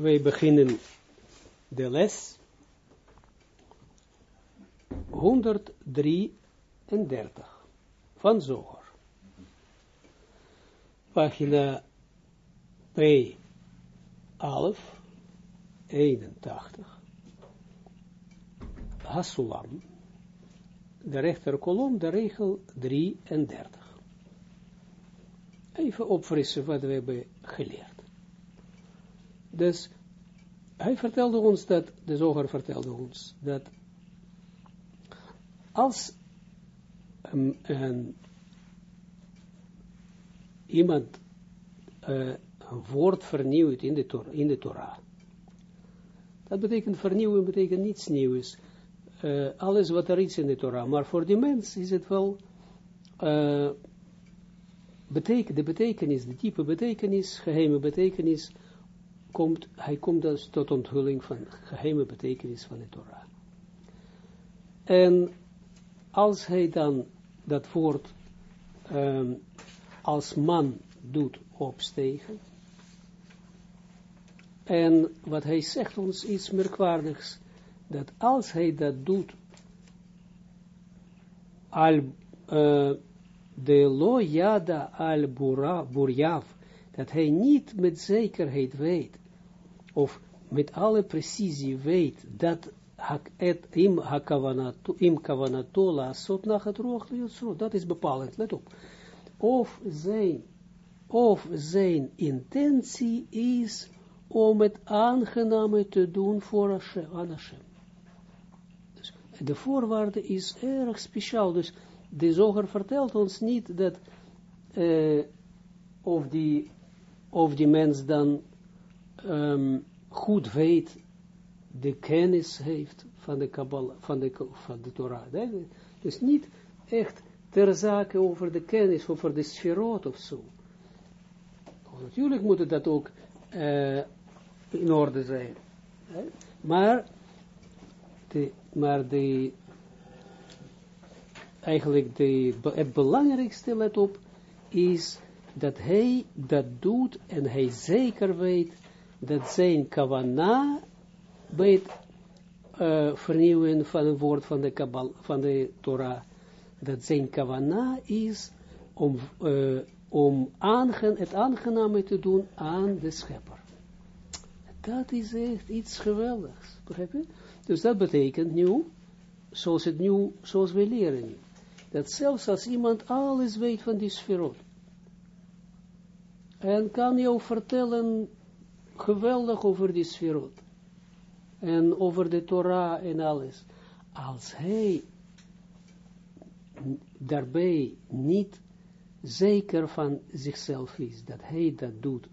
wij beginnen de les 133 van Zoger. Pagina P, 11, 81. Hasulam. De rechterkolom, de regel 33. Even opfrissen wat we hebben geleerd. Dus hij vertelde ons dat, de zoger vertelde ons, dat als een, iemand uh, een woord vernieuwt in de, in de Torah, dat betekent vernieuwen, betekent niets nieuws. Uh, alles wat er is in de Torah, maar voor die mens is het wel uh, de betekenis, de diepe betekenis, geheime betekenis, komt, hij komt dus tot onthulling van geheime betekenis van de Torah. En als hij dan dat woord um, als man doet opstegen, en wat hij zegt ons iets merkwaardigs, dat als hij dat doet, al uh, de lo yada al burjav, dat hij niet met zekerheid weet, of met alle precisie weet, dat het im hakavanato, im kavanato la sot nach het roog dat is bepalend, let op. Of zijn, of zijn intentie is om het aangename te doen voor Hashem. Dus de voorwaarde is erg speciaal, dus de zoger vertelt ons niet dat uh, of, die, of die mens dan um, goed weet, de kennis heeft van de Kabbalah, van de, van de Torah. Dus niet echt ter zake over de kennis, over de sferot of zo. Natuurlijk moet dat ook uh, in orde zijn. Maar, de, maar de, eigenlijk de, het belangrijkste, let op, is dat hij dat doet en hij zeker weet dat zijn kavana bij het uh, vernieuwen van een woord van de, van de Torah, dat zijn kavana is om, uh, om aangen, het aangename te doen aan de schepper. Dat is echt iets geweldigs, begrijp je? Dus dat betekent nu, zoals het nu, zoals we leren dat zelfs als iemand alles weet van die sferot, en kan jou vertellen geweldig over die sferot, en over de Torah en alles, als hij daarbij niet zeker van zichzelf is, dat hij dat doet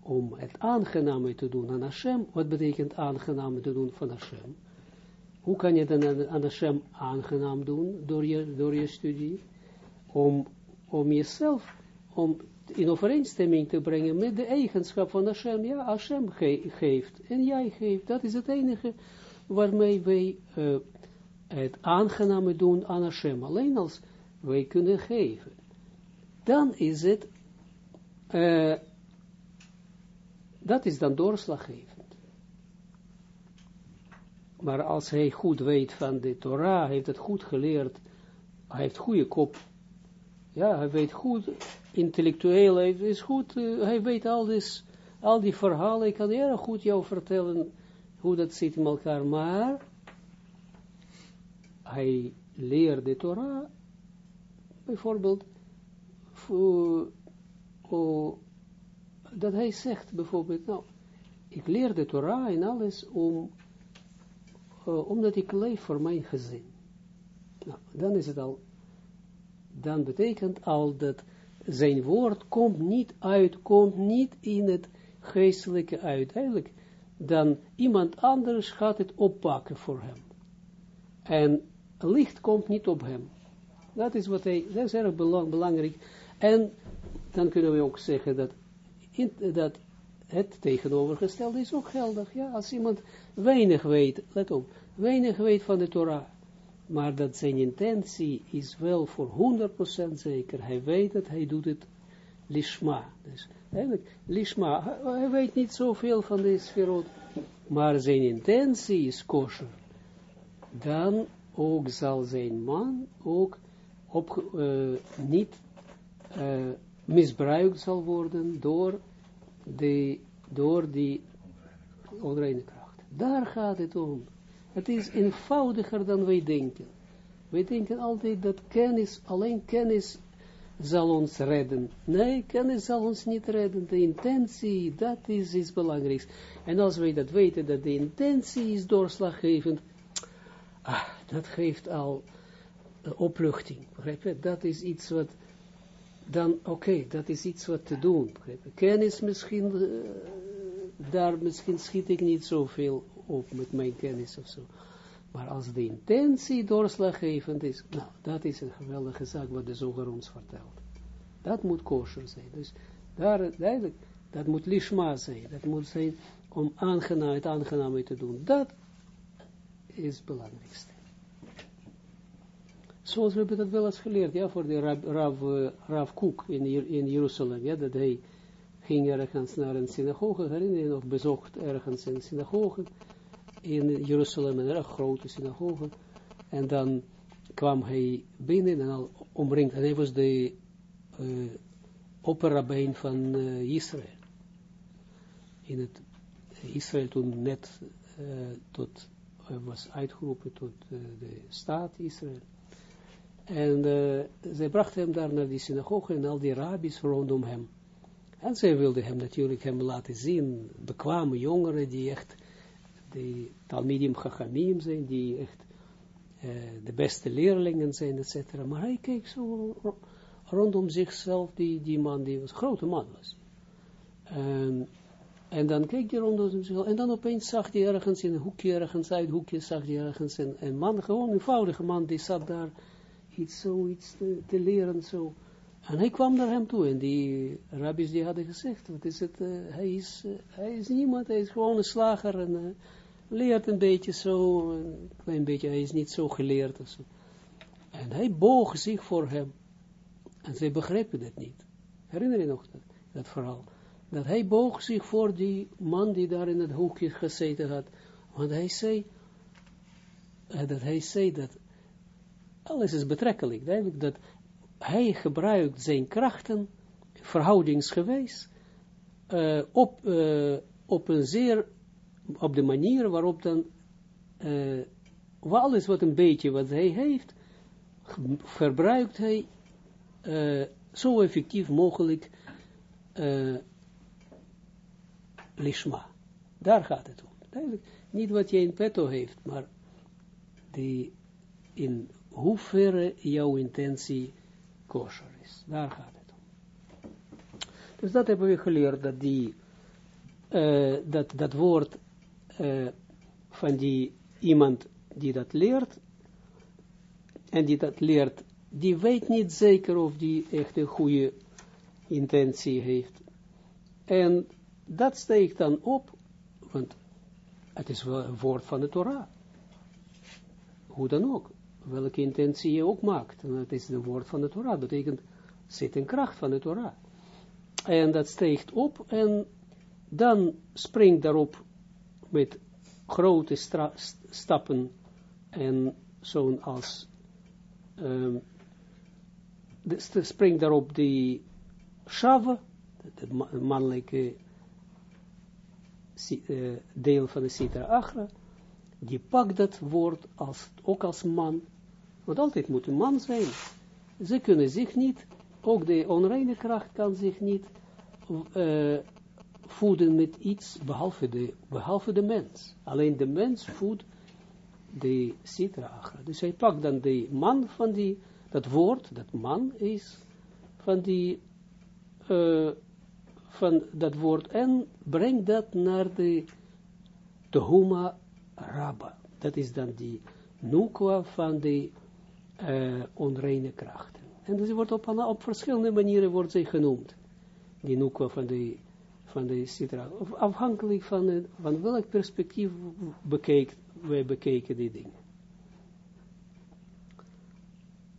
om het aangename te doen aan Hashem, wat betekent aangename te doen van Hashem? Hoe kan je dan aan Hashem aangenaam doen door je, door je studie? Om, om jezelf, om in overeenstemming te brengen met de eigenschap van Hashem. Ja, Hashem geeft en jij geeft. Dat is het enige waarmee wij uh, het aangename doen aan Hashem. Alleen als wij kunnen geven. Dan is het, uh, dat is dan doorslaggevend. Maar als hij goed weet van de Torah, heeft het goed geleerd, hij heeft goede kop, ja, hij weet goed, intellectueel, hij is goed, uh, hij weet al, dit, al die verhalen, ik kan erg goed jou vertellen hoe dat zit in elkaar, maar hij leert de Torah, bijvoorbeeld, voor, oh, dat hij zegt bijvoorbeeld, nou, ik leer de Torah en alles om uh, omdat ik leef voor mijn gezin. Nou, dan is het al, dan betekent al dat zijn woord komt niet uit, komt niet in het geestelijke uiteindelijk, dan iemand anders gaat het oppakken voor hem. En licht komt niet op hem. Dat is wat hij, dat is erg belangrijk. En dan kunnen we ook zeggen dat, dat het tegenovergestelde is ook geldig. Ja, als iemand weinig weet, let op, weinig weet van de Torah, maar dat zijn intentie is wel voor 100% zeker. Hij weet het, hij doet het lishma. Dus eigenlijk, lishma, hij weet niet zoveel van deze sferot, maar zijn intentie is kosher. Dan ook zal zijn man ook op, uh, niet uh, misbruikt zal worden door, de, door die onreine kracht. Daar gaat het om. Het is eenvoudiger dan wij denken. Wij denken altijd dat kennis, alleen kennis zal ons redden. Nee, kennis zal ons niet redden. De intentie, dat is iets belangrijks. En als wij dat weten, dat de intentie is doorslaggevend, ah, dat geeft al uh, opluchting. Begrijp je? Dat is iets wat, dan, oké, dat is iets wat te doen. Kennis misschien, uh, daar misschien schiet ik niet zoveel op met mijn kennis of zo. Maar als de intentie doorslaggevend is, nou, dat is een geweldige zaak wat de zoger ons vertelt. Dat moet kosher zijn. Dus daar, eigenlijk, dat moet lishma zijn. Dat moet zijn om aangenaam, het te doen. Dat is het belangrijkste. Zoals we hebben dat wel eens geleerd, ja, voor de Rav, Rav, uh, Rav Kook in, in Jeruzalem, ja, dat hij ging ergens naar een synagoge, herinner je nog, bezocht ergens een synagoge, in Jeruzalem, een erg grote synagoge. En dan kwam hij binnen en al omringd. En hij was de uh, opperrabijn van uh, Israël. In het Israël toen net uh, tot, was uitgeroepen tot de staat Israël. En zij brachten hem daar naar die synagoge en al die rabbis rondom hem. En zij wilden hem natuurlijk hem laten zien, bekwame jongeren die echt die Talmidim Chachamim zijn, die echt uh, de beste leerlingen zijn, etc. Maar hij keek zo rondom zichzelf, die, die man, die was grote man was. Um, en dan keek hij rondom zichzelf, en dan opeens zag hij ergens in een hoekje, ergens uit hoekje, zag hij ergens een, man, gewoon een eenvoudige man, die zat daar iets zo, iets te, leren, zo. En hij kwam naar hem toe en die rabbis die hadden gezegd, wat is het, uh, hij, is, uh, hij is niemand, hij is gewoon een slager en leert een beetje zo, een klein beetje, hij is niet zo geleerd. Of zo. En hij boog zich voor hem. En zij begrepen het niet. Herinner je nog dat, dat verhaal? Dat hij boog zich voor die man die daar in het hoekje gezeten had. Want hij zei, dat hij zei dat alles is betrekkelijk, dat hij gebruikt zijn krachten, verhoudingsgewijs, uh, op, uh, op een zeer, op de manier waarop dan, uh, alles wat een beetje wat hij heeft, verbruikt hij zo effectief mogelijk lishma. Daar gaat het om. Niet wat je in petto heeft, maar die in hoeverre jouw intentie kosher is. Daar gaat het om. Dus dat hebben we geleerd, dat die, uh, dat, dat woord van die iemand die dat leert, en die dat leert, die weet niet zeker of die echt een goede intentie heeft. En dat steekt dan op, want het is wel een woord van de Torah. Hoe dan ook welke intentie je ook maakt. En dat is het woord van de Torah. Dat betekent, zit een kracht van de Torah. En dat steekt op en dan springt daarop met grote stappen en zo'n als um, springt daarop die Shava, het mannelijke uh, deel van de Sitra Achra, die pakt dat woord als, ook als man want altijd moet een man zijn. Ze kunnen zich niet, ook de onreine kracht kan zich niet uh, voeden met iets, behalve de, behalve de mens. Alleen de mens voedt de citra agra. Dus hij pakt dan de man van die, dat woord, dat man is, van die, uh, van dat woord, en brengt dat naar de Tehuma Rabba. Dat is dan die nukwa van de uh, onreine krachten. En dus wordt op, op verschillende manieren wordt zij genoemd. Die nukwa van de, van de citra. Afhankelijk van, van welk perspectief bekeek, wij bekeken die dingen.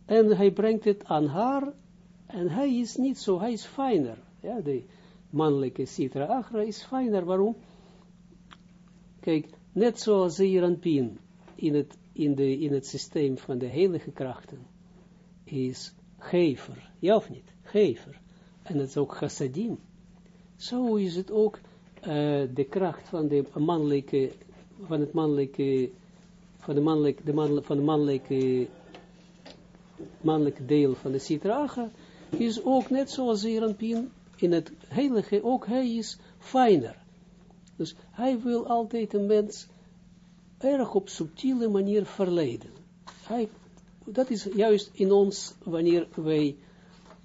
En hij brengt het aan haar En hij is niet zo, hij is fijner. Ja, de mannelijke Sitra Achra is fijner. Waarom? Kijk, net zoals Zeeranpien in het, in, de, in het systeem van de heilige krachten is gever, ja of niet? Gever. En het is ook chassadim. Zo is het ook uh, de kracht van de mannelijke, van het mannelijke, van de mannelijke, de van de mannelijke, mannelijke deel van de Sitra is ook net zoals Zeranpien in het heilige, ook hij is fijner. Dus hij wil altijd een mens erg op subtiele manier verleiden. Hij, dat is juist in ons, wanneer wij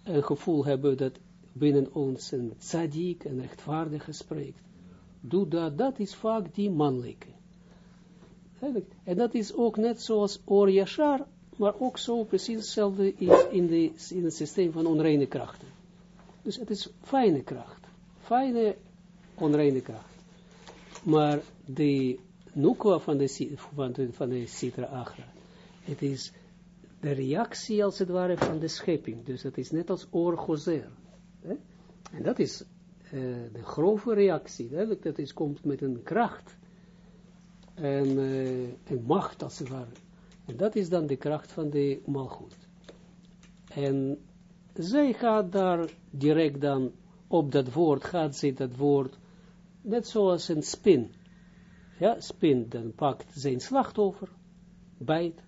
een gevoel hebben dat binnen ons een tzaddik, een rechtvaardige spreekt. Doe dat, dat is vaak die mannelijke. En dat is ook net zoals Or Yashar, maar ook zo precies hetzelfde is in, de, in het systeem van onreine krachten. Dus het is fijne kracht. Fijne, onreine kracht. Maar de nukwa van de, van de, van de Sitra Agra, het is de reactie als het ware van de schepping. Dus het is net als En dat is uh, de grove reactie. Dat is, komt met een kracht en uh, macht als het ware. En dat is dan de kracht van de malgoed. En zij gaat daar direct dan op dat woord, gaat ze dat woord, net zoals een spin. Ja, spin, dan pakt zijn slachtoffer, bijt.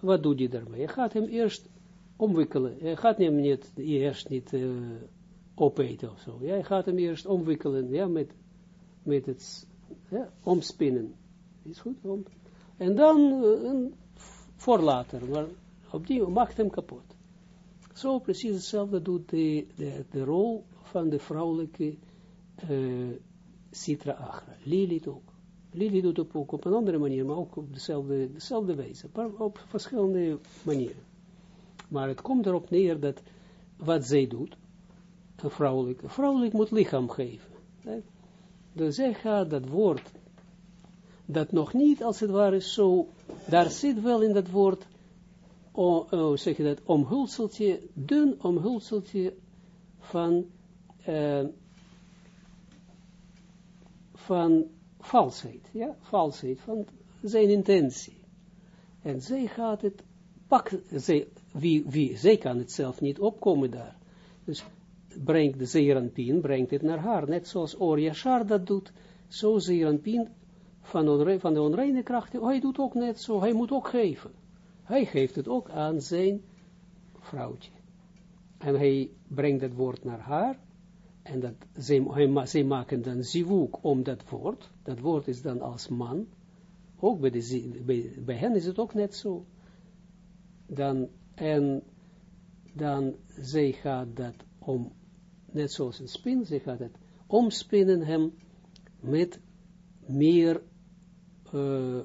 Wat doet hij daarmee? Je gaat hem eerst omwikkelen. Je gaat hem niet, eerst niet uh, opeten of zo. Ja, je gaat hem eerst omwikkelen, ja, met, met het omspinnen. Is goed? En dan uh, voor later, maar op die maakt hem kapot. Zo precies hetzelfde doet de, de, de rol van de vrouwelijke uh, Sitra Agra. Lilith ook. Lilith doet het ook op een andere manier, maar ook op dezelfde, dezelfde wijze. Maar op verschillende manieren. Maar het komt erop neer dat wat zij doet, vrouwelijk, vrouwelijk moet lichaam geven. Dus zij gaat dat woord, dat nog niet als het ware zo, daar zit wel in dat woord oh, zeg je dat, omhulseltje, dun omhulseltje van, uh, van valsheid, ja, valsheid, van zijn intentie. En zij gaat het pakken, zij, wie, wie, zij kan het zelf niet opkomen daar. Dus brengt de Zeranpien, brengt het naar haar, net zoals Orja dat doet, zo Zeranpien van, van de onreine krachten, hij doet ook net zo, hij moet ook geven. Hij geeft het ook aan zijn vrouwtje. En hij brengt het woord naar haar. En dat, zij, zij maken dan zivuk om dat woord. Dat woord is dan als man. Ook bij, de, bij hen is het ook net zo. Dan, en dan zij gaat dat om, net zoals een spin, zij gaat het omspinnen hem met meer uh,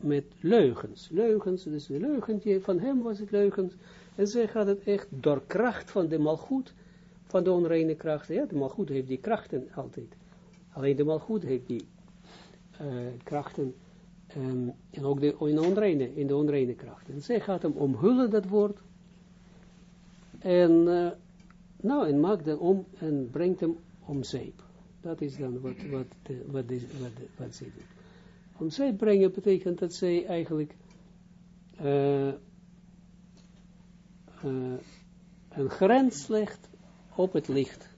met leugens. Leugens, dus de leugentje, van hem was het leugens. En zij gaat het echt door kracht van de malgoed, van de onreine krachten. Ja, de malgoed heeft die krachten altijd. Alleen de malgoed heeft die uh, krachten. Um, en ook de, in, de onreine, in de onreine krachten. En zij gaat hem omhullen, dat woord. En, uh, nou, en maakt hem om en brengt hem om zeep. Dat is dan wat, wat, wat, wat, wat zij doet. Om zij brengen betekent dat zij eigenlijk uh, uh, een grens legt op het licht,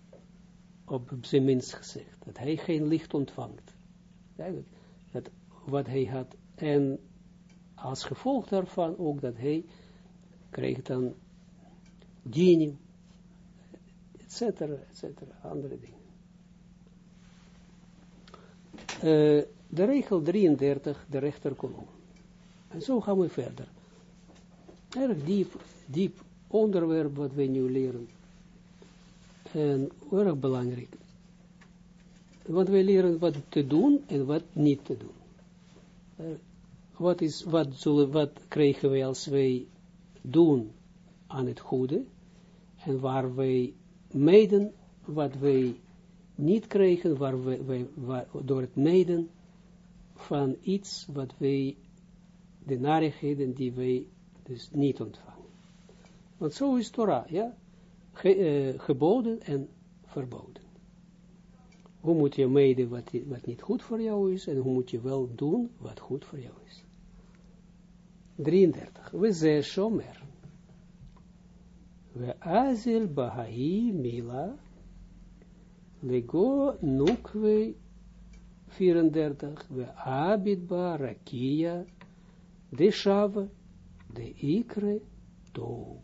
op zijn minst gezegd, dat hij geen licht ontvangt. Dat wat hij had, en als gevolg daarvan ook dat hij kreeg dan dinim, et cetera, et cetera, andere dingen. Uh, de regel 33, de rechterkolom. En zo gaan we verder. Erg diep, diep onderwerp wat we nu leren. En erg belangrijk. Want we leren wat te doen en wat niet te doen. Uh, wat, is, wat, zullen, wat krijgen wij als wij doen aan het goede en waar wij meiden wat wij niet krijgen, waar wij, door het meiden van iets wat wij, de narigheden die wij dus niet ontvangen. Want zo is Torah, ja, Ge, uh, geboden en verboden. Hoe moet je mede wat, wat niet goed voor jou is, en hoe moet je wel doen wat goed voor jou is. 33. We ze shomer. We azil bahai mila. Lego nukwe 34. We abid ba rakia. De shava. De ikre to.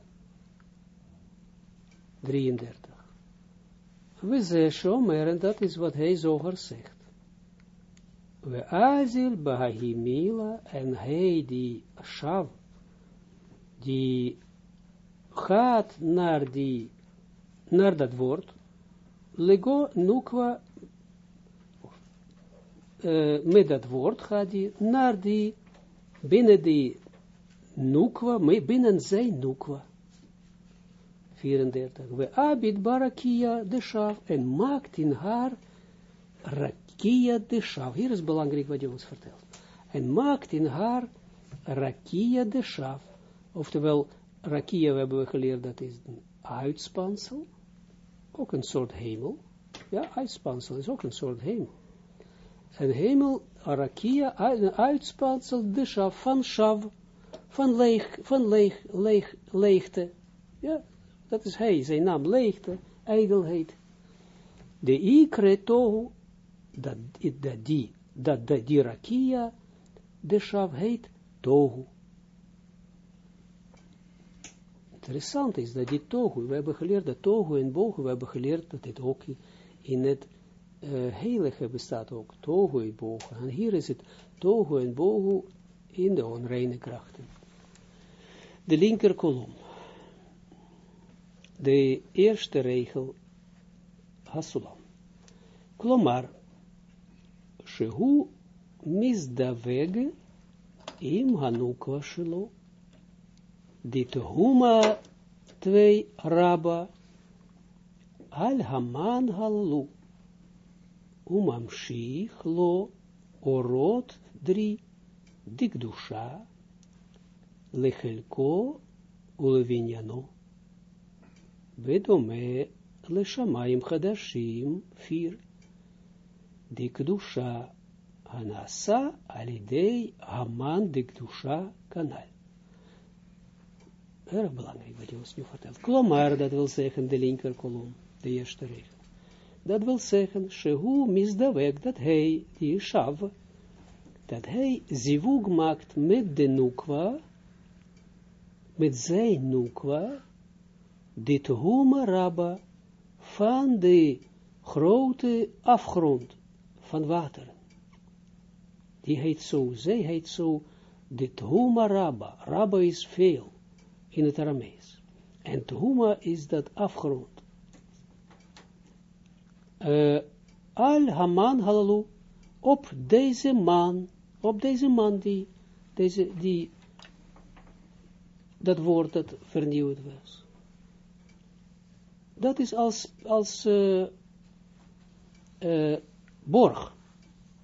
33. We ze shomer, en dat is wat hij zoger zegt. We azil bahimila, en hij die shav, die gaat naar die, naar dat woord, lego nukwa, uh, met dat woord gaat die naar die, binnen die nukwa, binnen zijn nukwa. 34. We abid barakia de shaf en maakt in haar rakia de shaf. Hier is belangrijk wat je ons vertelt. En maakt in haar rakia de shaf. Oftewel, rakia, we hebben geleerd, dat is een uitspansel. Ook een soort hemel. Ja, uitspansel is ook een soort hemel. Een hemel, rakia, een uitspansel, de shaf, van shav, van leeg, van leeg, leeg, leegte. Ja, dat is hij, zijn naam, leegte, ijdelheid. De ikre tohu, dat, dat die, dat, dat die rakia, de shav heet tohu. Interessant is dat die tohu, we hebben geleerd dat tohu en bohu, we hebben geleerd dat dit ook in het uh, heilige bestaat ook, tohu en bohu. En hier is het tohu en bohu in de onreine krachten. De linker kolom de eerste regel Hasulam. Klomar, Shehu misdaveg im hanukwa shelo, dit huma twee rabba, al haman halu, umamshich lo, orot drie, dikdusha, lechelko, ulevinyano. Vedome leshamayim chadashim vier. De kedusha hanasa alidei haman de kedusha kanal. Erg belangrijk wat je ons nu vertelt. Klomar, dat wil zeggen de linker kolom, de eerste regel. Dat wil zeggen, shehu misdawek, dat hij, die shav, dat hij zivug maakt met de nukwa, met zijn nukwa, dit huma rabba van de grote afgrond van water. Die heet zo, zij heet zo, dit huma rabba. Rabba is veel in het Aramees. En huma is dat afgrond. Uh, al haman halalu, op deze man, op deze man die, deze, die, dat woord dat vernieuwd was dat is als, als uh, uh, borg.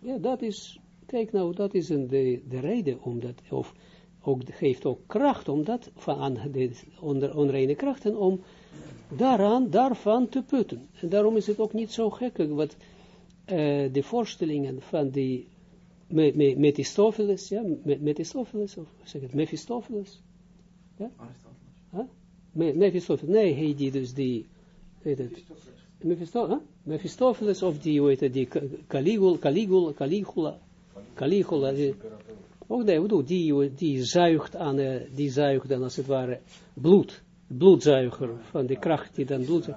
Ja, dat is, kijk nou, dat is een, de, de reden om dat, of ook, geeft ook kracht om dat, van aan de onder, onreine krachten, om daaraan, daarvan te putten. En daarom is het ook niet zo gek, wat uh, de voorstellingen van die me, me, Mephistopheles, ja, me, Mephistopheles, of zeg het, Mephistopheles, ja? Huh? Me, Mephistopheles, nee, hij die dus die heet het, Mephistopheles of die, hoe heet het, die Caligula, Caligula, Caligula, Caligula, die, ook nee, bedoel, die, die zuigt aan, die zuigt dan als het ware bloed, bloedzuiger van de kracht die dan bloed,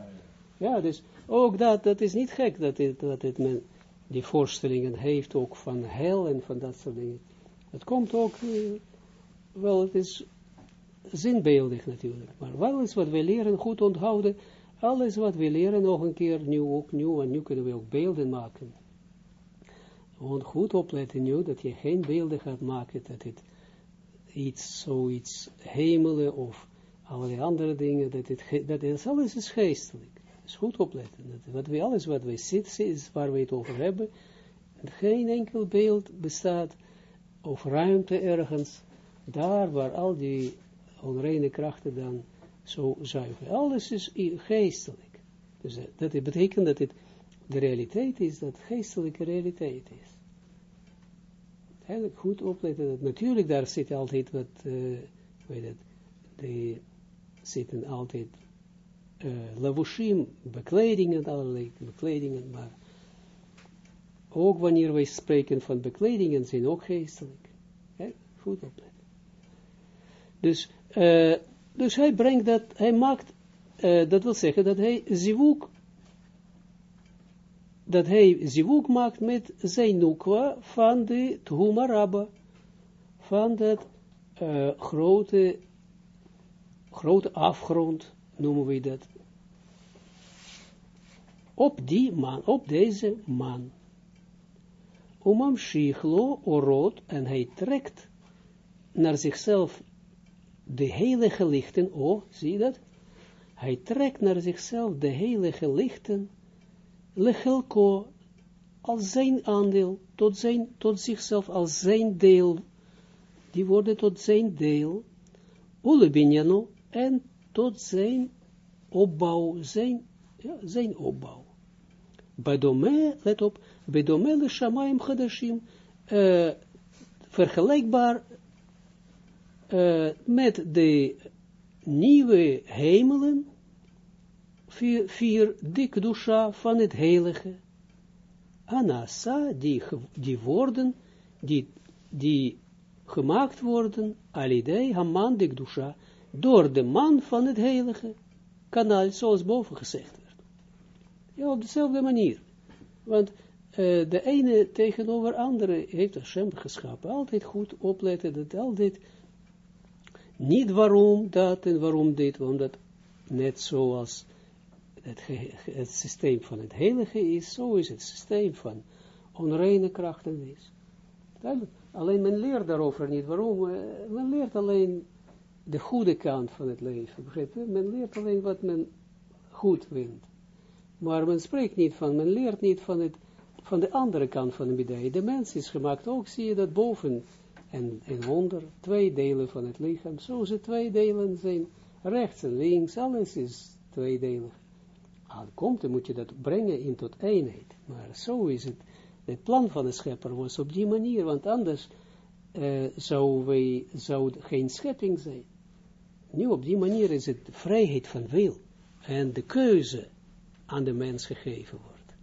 ja, dus ook dat, dat is niet gek dat het, dat het men die voorstellingen heeft ook van hel en van dat soort dingen. Het komt ook, wel, het is zinbeeldig natuurlijk, maar wel is wat we leren goed onthouden, alles wat we leren nog een keer nieuw, ook nieuw, en nu kunnen we ook beelden maken. Gewoon goed opletten nu, dat je geen beelden gaat maken, dat het iets, zoiets hemelen of allerlei andere dingen, dat het, dat alles is geestelijk. Dus goed opletten. Dat wat we, alles wat we zitten, is waar we het over hebben, geen enkel beeld bestaat, of ruimte ergens, daar waar al die onreine krachten dan zo zuiver. Alles is geestelijk. Dus dat, dat betekent dat het de realiteit is, dat geestelijke realiteit is. Eigenlijk goed opletten, dat natuurlijk daar zit altijd wat, uh, weet het, de, zitten altijd uh, lavushim, bekledingen, allerlei bekledingen, maar ook wanneer wij spreken van bekledingen, zijn ook geestelijk. Goed opletten. Dus, dus hij brengt dat, hij maakt, uh, dat wil zeggen dat hij zivuk, dat hij zivuk maakt met zijn nukwa van de Thumarabba, van dat uh, grote, grote afgrond, noemen we dat. Op die man, op deze man. Umam shichlo orot, en hij trekt naar zichzelf de heilige lichten, oh, zie je dat? Hij trekt naar zichzelf de heilige lichten, lechelko, als zijn aandeel, tot, zijn, tot zichzelf als zijn deel, die worden tot zijn deel, ulebinjano, en tot zijn opbouw, zijn, ja, zijn opbouw. Bedome, let op, bedome le shamayim chadashim, uh, vergelijkbaar uh, met de nieuwe hemelen, vier, vier dikdusha van het heilige. Anasa, die, die worden, die, die gemaakt worden, alidei haman dikdusha, door de man van het heilige kanaal, zoals boven gezegd werd. Ja, op dezelfde manier. Want uh, de ene tegenover andere heeft Hashem geschapen. Altijd goed opletten dat altijd niet waarom dat en waarom dit, omdat net zoals het, het systeem van het heilige is, zo is het systeem van onreine krachten is. Alleen men leert daarover niet. Waarom? Eh, men leert alleen de goede kant van het leven. Begrijp je? Men leert alleen wat men goed vindt. Maar men spreekt niet van, men leert niet van, het, van de andere kant van de medaille. De mens is gemaakt, ook zie je dat boven en, en onder, twee delen van het lichaam. Zo ze twee delen zijn, rechts en links, alles is tweedelig. Komt, dan moet je dat brengen in tot eenheid. Maar zo is het. Het plan van de schepper was op die manier, want anders uh, zou, wij, zou geen schepping zijn. Nu op die manier is het vrijheid van wil en de keuze aan de mens gegeven wordt.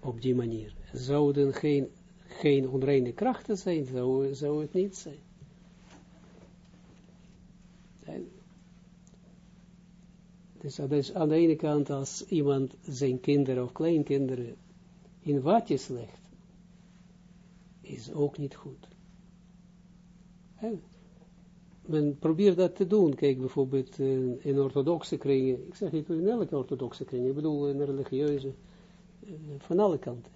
Op die manier. Zouden geen geen onreine krachten zijn, zou, zou het niet zijn. Dus is aan de ene kant als iemand zijn kinderen of kleinkinderen in watjes legt, is ook niet goed. Men probeert dat te doen. Kijk bijvoorbeeld in, in orthodoxe kringen. Ik zeg niet in elke orthodoxe kring. Ik bedoel in religieuze. Eh, van alle kanten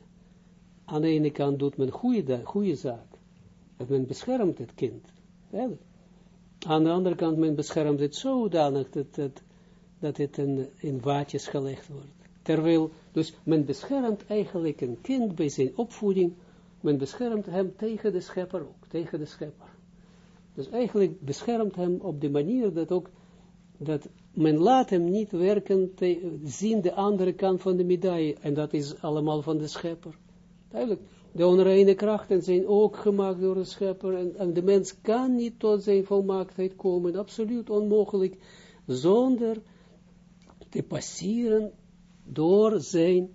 aan de ene kant doet men goede, goede zaak. Dat men beschermt het kind. Aan de andere kant men beschermt het zodanig dat, dat, dat het in, in waadjes gelegd wordt. Terwijl, dus men beschermt eigenlijk een kind bij zijn opvoeding, men beschermt hem tegen de schepper ook, tegen de schepper. Dus eigenlijk beschermt hem op de manier dat ook, dat men laat hem niet werken, zien de andere kant van de medaille, en dat is allemaal van de schepper. Duidelijk. De onreine krachten zijn ook gemaakt door de schepper en, en, de mens kan niet tot zijn volmaaktheid komen, absoluut onmogelijk, zonder te passeren door zijn,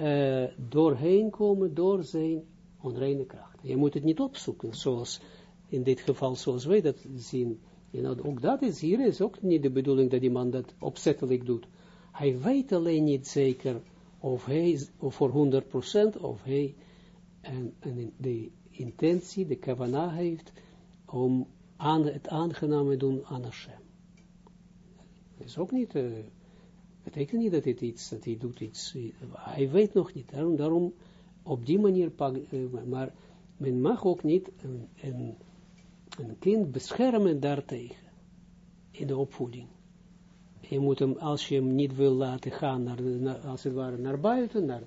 uh, doorheen komen door zijn onreine krachten. Je moet het niet opzoeken, zoals in dit geval, zoals wij dat zien. Ook dat is, hier is ook niet de bedoeling dat die man dat opzettelijk doet. Hij weet alleen niet zeker of hij, of voor 100%, of hij en, en de intentie, de kavana heeft, om aan het aangename doen aan Hashem. Dat is ook niet, uh, betekent niet dat hij iets, dat hij doet iets, hij weet nog niet, daarom, daarom op die manier, pak, uh, maar men mag ook niet een, een kind beschermen daartegen, in de opvoeding je moet hem, als je hem niet wil laten gaan, naar, naar, als het ware naar buiten, naar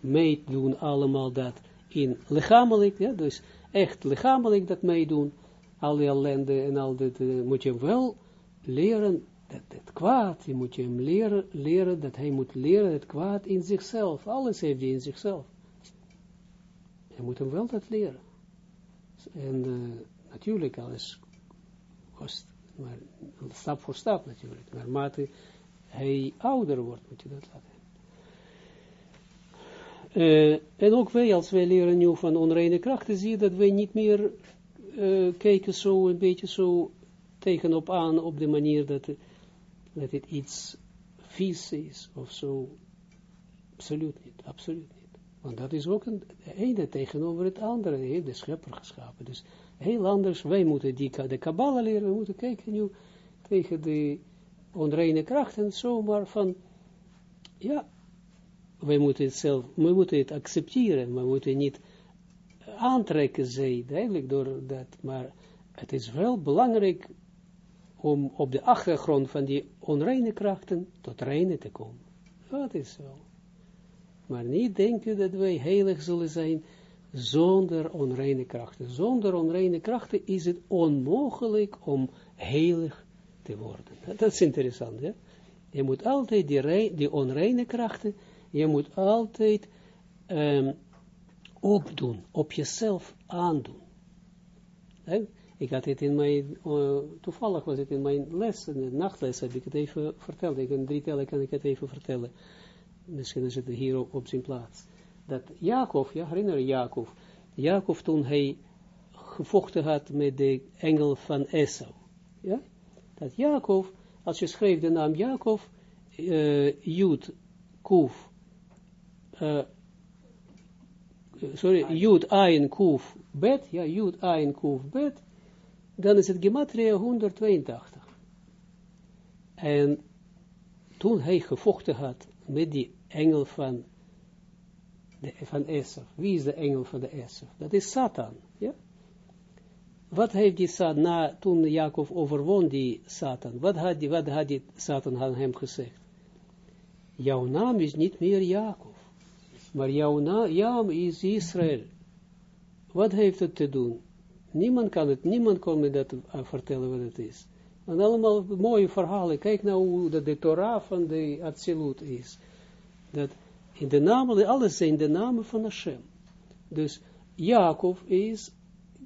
meedoen allemaal dat in lichamelijk, ja, dus echt lichamelijk dat meedoen, al die ellende en al uh, moet je hem wel leren dat het kwaad, je moet je hem leren, leren dat hij moet leren het kwaad in zichzelf. Alles heeft hij in zichzelf. Je moet hem wel dat leren. En natuurlijk, alles kost, maar stap voor stap natuurlijk. Maar mate hij ouder wordt, moet je dat laten. Uh, en ook wij, als wij leren nu van onreine krachten, zie je dat wij niet meer uh, kijken zo een beetje zo tegenop aan op de manier dat, dat het iets vies is of zo. Absoluut niet, absoluut niet. Want dat is ook een ene tegenover het andere, heeft de schepper geschapen. Dus heel anders, wij moeten die, de Kabbalah leren, we moeten kijken nu tegen de onreine krachten, zomaar van, ja, wij moeten het zelf, we moeten het accepteren, we moeten niet aantrekken, zij, duidelijk door dat, maar het is wel belangrijk om op de achtergrond van die onreine krachten tot reine te komen. Dat is zo. Maar niet denken dat wij heilig zullen zijn zonder onreine krachten. Zonder onreine krachten is het onmogelijk om heilig te worden. Dat is interessant? Je moet altijd die, die onreine krachten, je moet altijd um, opdoen, op jezelf aandoen. Ik had het in mijn, uh, toevallig was het in mijn les, in de nachtles heb ik het even verteld. Ik kan drie tellen kan ik het even vertellen. Misschien is het hier op zijn plaats. Dat Jacob, ja, herinner je Jacob, Jacob toen hij gevochten had met de engel van Esau. Ja? Dat Jacob, als je schreef de naam Jacob, uh, Jud, Kuf, uh, sorry, Jud, Ayin, Kuf, Bet, ja, Jud, Ayin, Kuf, Bet, dan is het gematria 182. En toen hij gevochten had met die engel van, de, van Esaf. Wie is de engel van de Esaf? Dat is Satan. Ja? Wat heeft die Satan, na, toen Jacob overwon die Satan, wat had die, wat had die Satan aan hem gezegd? Jouw naam is niet meer Jacob, maar jouw naam is Israël. Wat heeft het te doen? Niemand kan het, niemand kan me dat uh, vertellen wat het is. En allemaal mooie verhalen. Kijk nou hoe dat de Torah van de Absolute is. Dat in de namen, alles zijn de namen van Hashem. Dus Jacob is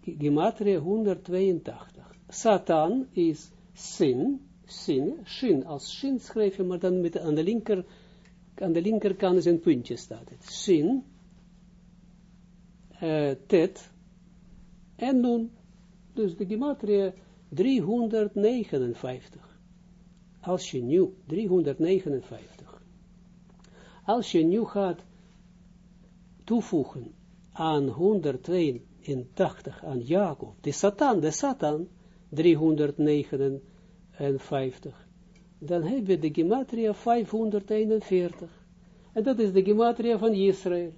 gematria 182. Satan is sin, sin, shin, als shin schrijf je, maar dan met aan de linker, aan de linkerkant is een puntje staat. Sin, uh, tet, en nun, dus de gematria 359. Als je nu, 359. Als je nu gaat toevoegen aan 182 aan Jacob, de Satan, de Satan, 359, dan heb je de gematria 541. En dat is de gematria van Israël.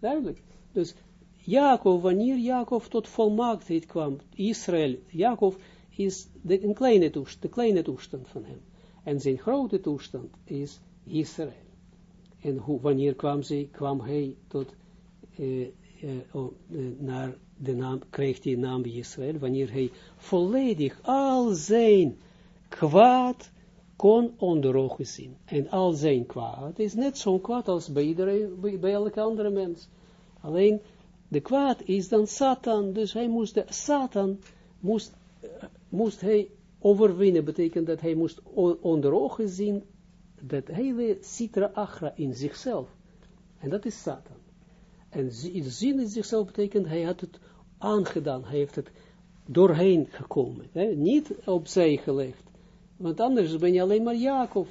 Duidelijk. Dus Jacob, wanneer Jacob tot volmaaktheid kwam, Israël, Jacob is de, kleine de kleine toestand van hem. En zijn grote toestand is Israël. En hoe, wanneer kwam, ze, kwam hij tot, uh, oh, uh, naar de naam, kreeg hij de naam Israël, wanneer hij volledig al zijn kwaad kon onder ogen zien. En al zijn kwaad is net zo kwaad als bij, iedereen, bij, bij elke andere mens. Alleen de kwaad is dan Satan, dus hij moest, de, Satan moest, moest hij overwinnen, betekent dat hij moest onder ogen zien, dat hele citra achra in zichzelf, en dat is Satan. En zien in zichzelf betekent, hij had het aangedaan, hij heeft het doorheen gekomen, hè? niet opzij gelegd, want anders ben je alleen maar Jacob,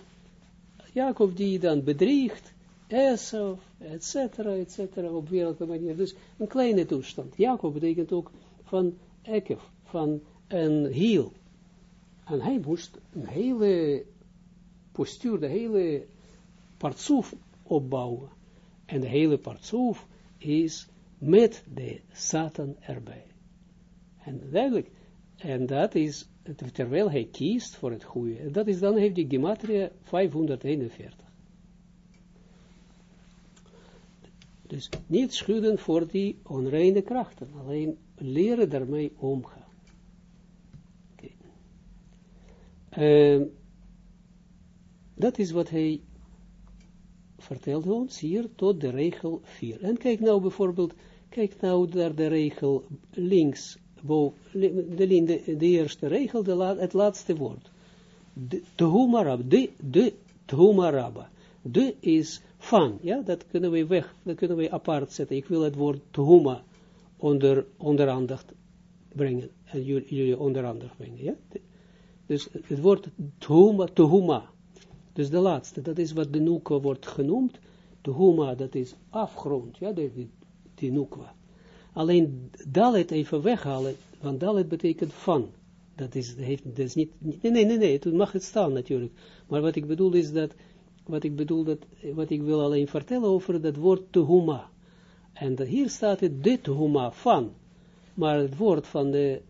Jacob die dan bedriegt, Esau, et cetera, et cetera, op welke manier. Dus een kleine toestand. Jacob betekent ook van ekef, van een hiel. En hij moest een hele postuur, de hele partsoef opbouwen. En de hele partsoef is met de Satan erbij. En duidelijk, en dat is, terwijl hij kiest voor het goede, dat is dan heeft die gematria 541. Dus niet schudden voor die onreine krachten, alleen leren daarmee omgaan. Okay. Uh, dat is wat hij vertelde ons hier tot de regel 4. En kijk nou bijvoorbeeld, kijk nou naar de regel links, de, de, eerste regel, de het laatste woord. De, de de, de is van, ja, dat kunnen we weg, dat kunnen we apart zetten. Ik wil het woord Tuhuma onder, onder aandacht brengen, en jullie onder aandacht brengen, ja. Dus het woord Tuhuma, Tuhuma, dus de laatste, dat is wat de Nukwa wordt genoemd. De Huma, dat is afgrond, ja, de, die, Nukwa. Alleen Dalet even weghalen, want Dalet betekent van. Dat is, heeft, dat is niet, nee, nee, nee, nee, het mag het staan natuurlijk. Maar wat ik bedoel is dat, wat ik bedoel dat, wat ik wil alleen vertellen over dat woord Tuhuma. En hier staat het de Tuhuma van. Maar het woord van de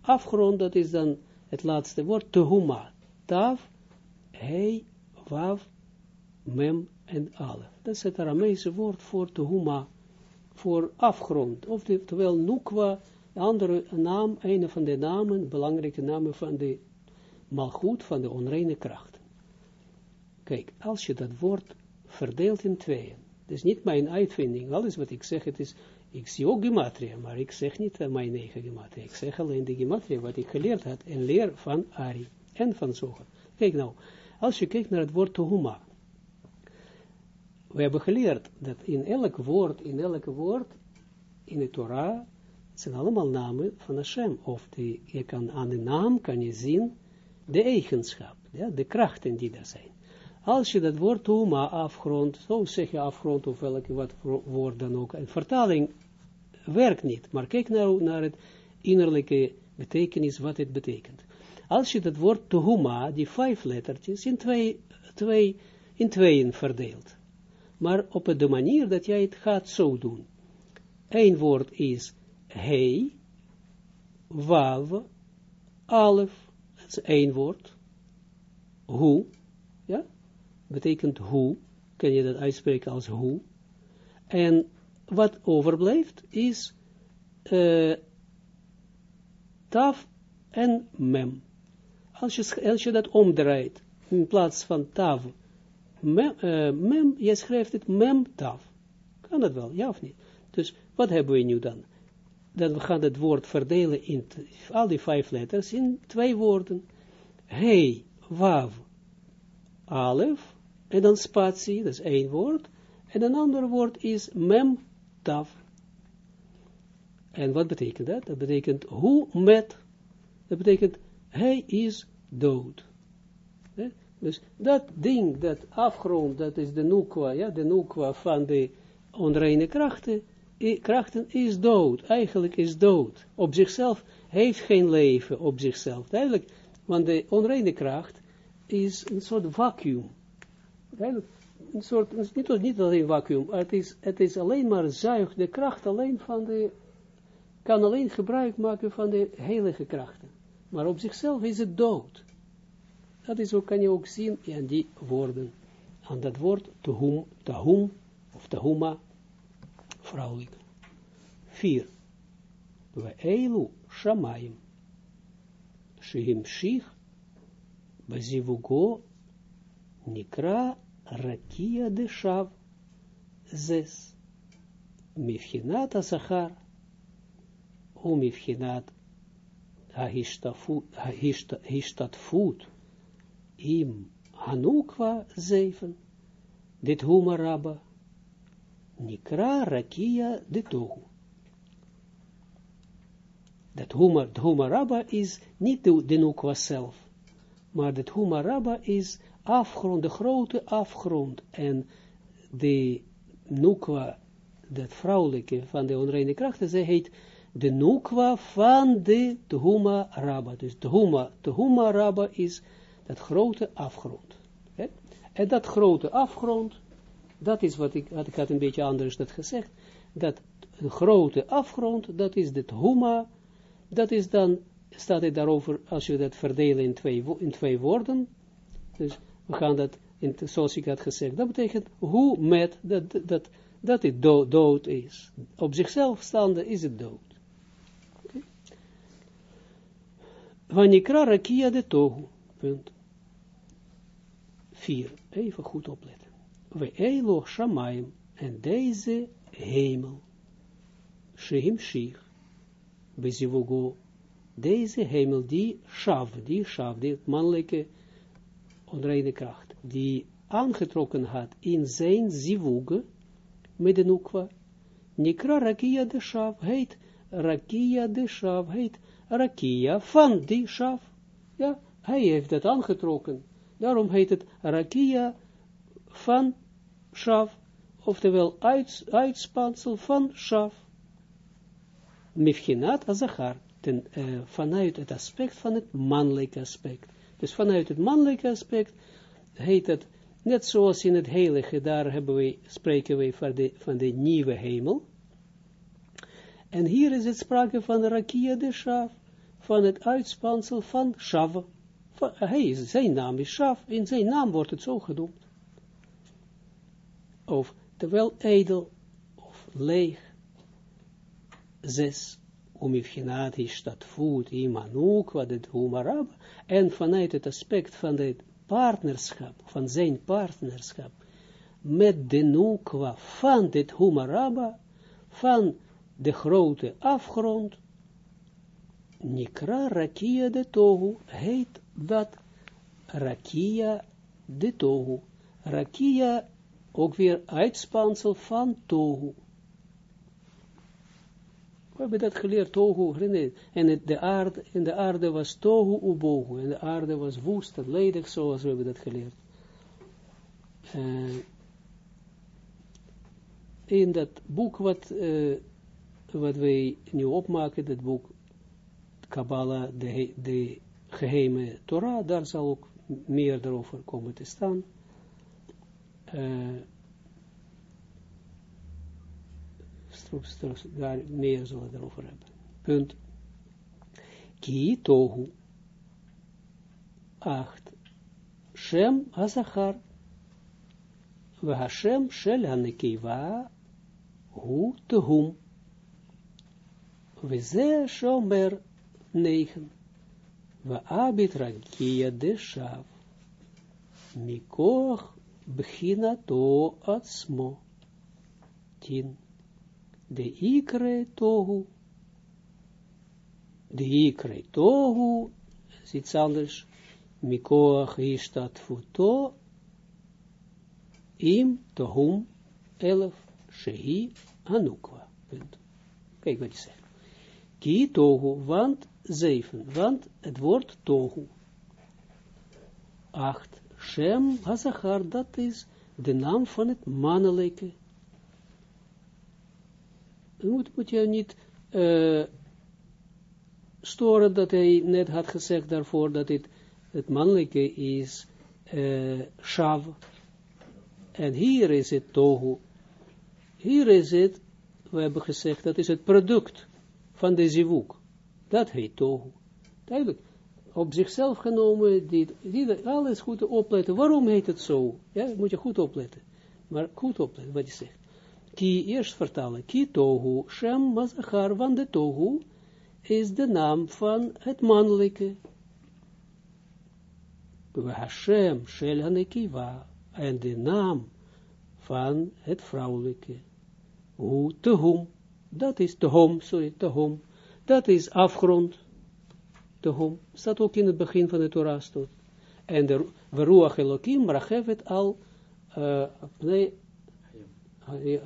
afgrond, dat is dan het laatste woord, Tuhuma. Tav, hij, Wav, Mem en Alef. Dat is het Arameese woord voor Tuhuma, voor afgrond. Terwijl Nukwa, andere naam, een van de namen, belangrijke namen van de malgoed, van de onreine kracht. Kijk, als je dat woord verdeelt in tweeën, dat is niet mijn uitvinding, alles wat ik zeg, het is, ik zie ook gematria, maar ik zeg niet mijn eigen gematria, ik zeg alleen de gematria wat ik geleerd had en leer van Ari en van Zoger. Kijk nou, als je kijkt naar het woord Tohuma, we hebben geleerd dat in elk woord, in elke woord, in de Torah, zijn allemaal namen van Hashem. Of je kan aan de naam kan je zien de eigenschap, ja, de krachten die er zijn. Als je dat woord Tohuma afgrond, zo zeg je afgrond of welke wat woord dan ook, een vertaling werkt niet, maar kijk nou naar het innerlijke betekenis, wat het betekent. Als je dat woord Tohuma, die vijf lettertjes, in, twee, twee, in tweeën verdeelt. Maar op de manier dat jij het gaat zo doen. Eén woord is He, Wav, Alef, dat is één woord. Hoe, ja, betekent hoe, kan je dat uitspreken als hoe. En wat overblijft is uh, taf en mem. Als je, als je dat omdraait, in plaats van tav, mem, uh, mem, je schrijft het mem tav. Kan dat wel, ja of niet? Dus wat hebben we nu dan? Dan we gaan het woord verdelen in al die vijf letters in twee woorden. Hey, wav, alef, en dan spatie, dat is één woord. En een ander woord is mem tav. En wat betekent dat? Dat betekent hoe met, dat betekent hij is dood. Dus dat ding, dat afgrond, dat is de nukwa, ja, de nukwa van de onreine krachten, krachten is dood, eigenlijk is dood. Op zichzelf heeft geen leven op zichzelf, duidelijk, want de onreine kracht is een soort vacuüm. Een soort, niet, niet alleen vacuüm, het is, het is alleen maar zuig, de kracht alleen van de, kan alleen gebruik maken van de heilige krachten maar op zichzelf is het dood. Dat is ook, kan je ook zien in die woorden. Aan dat woord, tahum, tahum, of tahuma, vrouwelijk. Vier. We eilu shamayim. Shihim shich, bazivugo, nikra, rakia de shav. Zes. Mifchinat asachar. Umifchinat Hishtafut im Hanukwa zeven, dit Humaraba, Nikra Rakia de Tohu. Dat Humar, Humaraba is niet de, de Nukwa zelf, maar dat Humaraba is afgrond, de grote afgrond, en de Nukwa, dat vrouwelijke van de onreine krachten, zij heet de nukwa van de Tuhuma Rabba. Dus Tuhuma, Tuhuma Rabba is dat grote afgrond. En dat grote afgrond, dat is wat ik, had, ik had een beetje anders dat gezegd, dat grote afgrond, dat is de Tuhuma, dat is dan, staat het daarover, als je dat verdelen in twee, in twee woorden, dus we gaan dat, in, zoals ik had gezegd, dat betekent hoe met, dat, dat, dat het dood is. Op zichzelf staande is het dood. Vanikra rakia de tohu. Punt. 4. Even goed opletten. We elo shamayim en deze hemel. Shehim shich. Bezivugo. Deze hemel die shav, die shav, die mannelijke onreine kracht, die aangetrokken had in zijn zivug, met de Nikra Rakia de Shav heet Rakia de Shav heet Rakia van die Shav. Ja, hij heeft het aangetrokken. Daarom heet het Rakia van Shav. Oftewel uits, uitspansel van Shav. Mifchinat Azachar. Ten, uh, vanuit het aspect van het mannelijke aspect. Dus vanuit het mannelijke aspect heet het, net zoals in het heilige, daar hebben spreken we van de, van de nieuwe hemel. En hier is het sprake van Rakia de Shav, van het uitspansel van Shav. Hij is, zijn naam is Shav, in zijn naam wordt het zo genoemd. Of, terwijl edel, of leeg, zes, umifchinat is dat voet, imanuk, wat het humarab, en vanuit het aspect van het partnerschap, van zijn partnerschap, met de nukwa van dit humaraba, van de grote afgrond, Nikra Rakia de Tohu, heet dat Rakia de Tohu. Rakia, ook weer uitspansel van Tohu. We hebben dat geleerd, Tohu, en de aarde, en de aarde was Tohu Ubohu, en de aarde was woest en ledig, zoals we hebben dat geleerd. Uh, in dat boek wat wat wij nu opmaken, dat boek Kabbalah, de, de geheime Torah, daar zal ook meer daarover komen te staan. Uh, straks, straks daar meer zullen we erover hebben. Punt. Ki tohu. 8. Shem azachar. We Hashem shel hanekiva hu tehum. We ze shomer negen. We abit rakia de shav. Mikoch bchina to atsmo. Tien. De ikre tohu. De ikre tohu. iets anders. Is futo. Im tohum elf. Shehi anukwa. Punt. Kijk wat zegt. Ki tohu, want zeven, want het woord tohu. Acht, Shem Hazachar, dat is de naam van het mannelijke. Moet, moet je niet uh, storen dat hij net had gezegd daarvoor dat het, het mannelijke is uh, Shav. En hier is het Tohu. Hier is het, we hebben gezegd, dat is het product van de zivuk. Dat heet tohu. Duidelijk. Op zichzelf genomen, dit, dit, alles goed opletten. Waarom heet het zo? Ja, moet je goed opletten. Maar goed opletten wat je zegt. Ki, eerst vertalen. Ki tohu, shem mazachar, van de tohu is de naam van het mannelijke. We Hashem, shel hanekiva, en de naam van het vrouwelijke. Hu tehum, dat is de hom, sorry, de hom. Dat is afgrond. De hom. Staat ook in het begin van de Torah stond. En de Veruach Elohim, het al, uh, nee,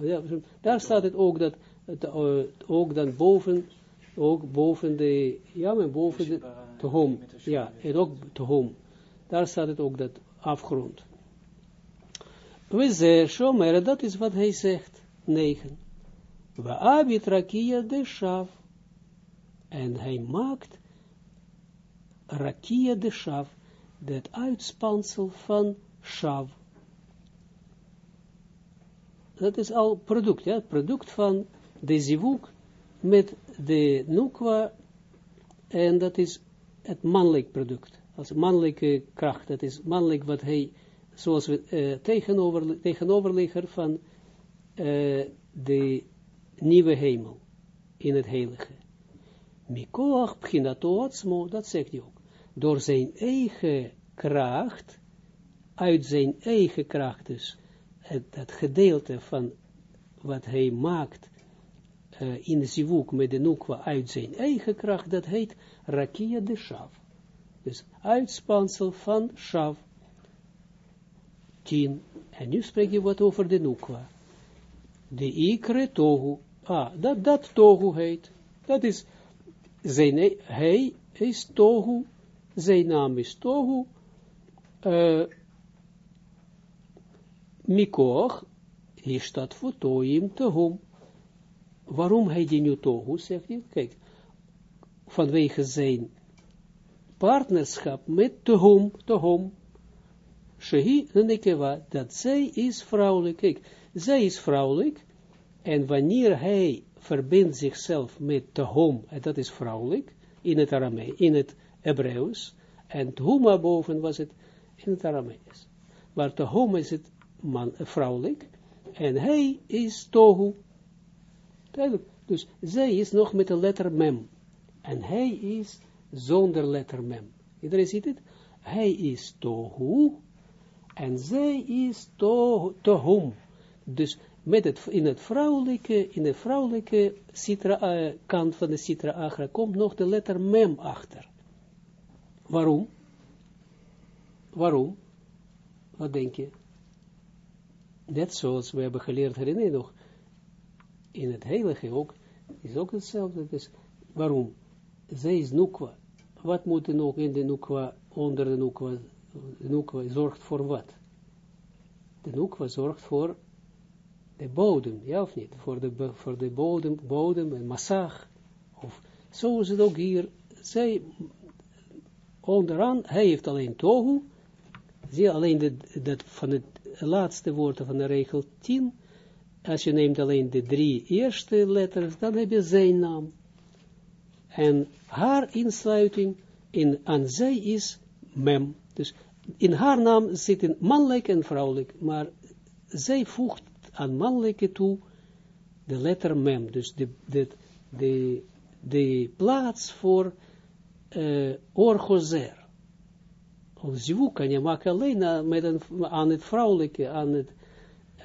ja, daar staat het ook dat, het, uh, ook dan boven, ook boven de, ja, maar boven de, de ja, en ook de hom. Daar staat het ook dat afgrond. We zeggen, dat is wat hij zegt, 9. Rakia de. En hij maakt rakia de shav, het uitspansel van shav. Dat is al product, ja, product van de zivuk met de nukwa, en dat is het mannelijk product, als mannelijke kracht, dat is mannelijk wat hij, zoals we uh, tegenover, tegenoverligger van uh, de nieuwe hemel in het heilige. Mikoach pchinato atzmo, dat zegt hij ook. Door zijn eigen kracht, uit zijn eigen kracht, dus het, dat gedeelte van wat hij maakt uh, in zivuk met de nukwa uit zijn eigen kracht, dat heet rakia de shav. Dus uitspansel van shav. 10. En nu spreek je wat over de nukwa. De ikre tohu. Ah, dat, dat tohu heet. Dat is, zijn, hij is tohu, zijn naam is tohu, uh, mikoch, hier staat voor toim tehum. Waarom hij die nu tohu, zegt hij? Kijk, vanwege zijn partnerschap met tehum, tehum, shehi nekeva, dat zij is vrouwelijk. Kijk, zij is vrouwelijk, en wanneer hij verbindt zichzelf met tehum, en dat is vrouwelijk, in het Aramees, in het Hebreeuws, en Tuhuma boven was het in het Aramees. Maar tehum is het man, vrouwelijk, en hij is tohu. Dus zij is nog met de letter mem. En hij is zonder letter mem. Iedereen ziet het? Hij is tohu. En zij is tohum. Dus met het, in het vrouwelijke, in de vrouwelijke uh, kant van de citra agra komt nog de letter mem achter. Waarom? Waarom? Wat denk je? Net zoals we hebben geleerd, herinner nog, in het heilige ook, is ook hetzelfde. Dus waarom? Zij is nukwa. Wat moet er nog in de nukwa, onder de nukwa, de zorgt voor wat? De nukwa zorgt voor de bodem, ja of niet? Voor de, voor de bodem, bodem en massag. Of, zo is het ook hier. Zij, onderaan, hij heeft alleen tohu, zie alleen de, dat van het laatste woord van de regel 10, als je neemt alleen de drie eerste letters, dan heb je zijn naam. En haar insluiting in, aan zij is mem. Dus in haar naam zitten mannelijk en vrouwelijk, maar zij voegt aan mannelijke toe de letter mem. Dus de, de, de, de plaats voor uh, orgozer. Zivuk kan je maken alleen met een, aan het vrouwelijke, aan het,